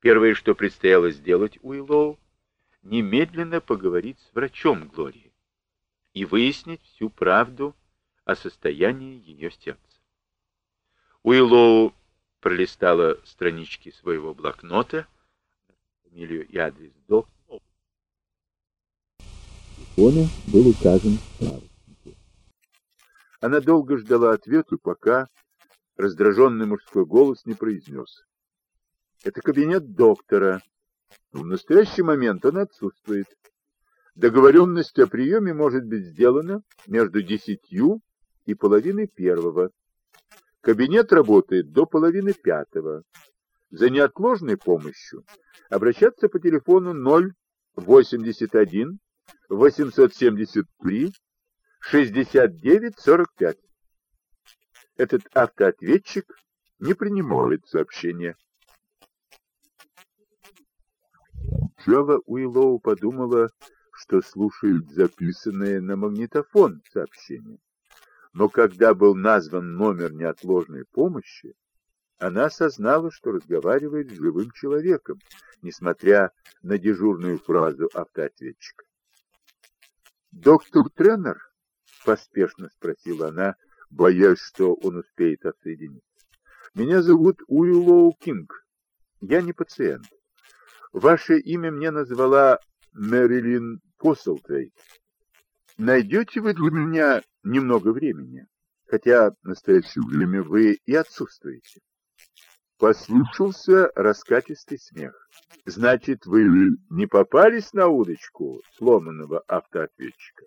Первое, что предстояло сделать Уиллоу, немедленно поговорить с врачом Глории и выяснить всю правду о состоянии ее сердца. Уиллоу пролистала странички своего блокнота, фамилию и адрес доктора. Телефона был указан в Она долго ждала ответа, пока раздраженный мужской голос не произнес. Это кабинет доктора. В настоящий момент он отсутствует. Договоренность о приеме может быть сделана между десятью и половиной первого. Кабинет работает до половины пятого. За неотложной помощью обращаться по телефону 081 873 69 45. Этот автоответчик не принимает сообщения. Сначала Уиллоу подумала, что слушает записанное на магнитофон сообщение. Но когда был назван номер неотложной помощи, она осознала, что разговаривает с живым человеком, несмотря на дежурную фразу автоответчика. «Доктор Тренер?» — поспешно спросила она, боясь, что он успеет отсоединиться. «Меня зовут Уиллоу Кинг. Я не пациент. Ваше имя мне назвала Мэрилин Посселтрейд. Найдете вы для меня немного времени, хотя в настоящее время вы и отсутствуете?» Послышался раскатистый смех. «Значит, вы не попались на удочку сломанного автоответчика?»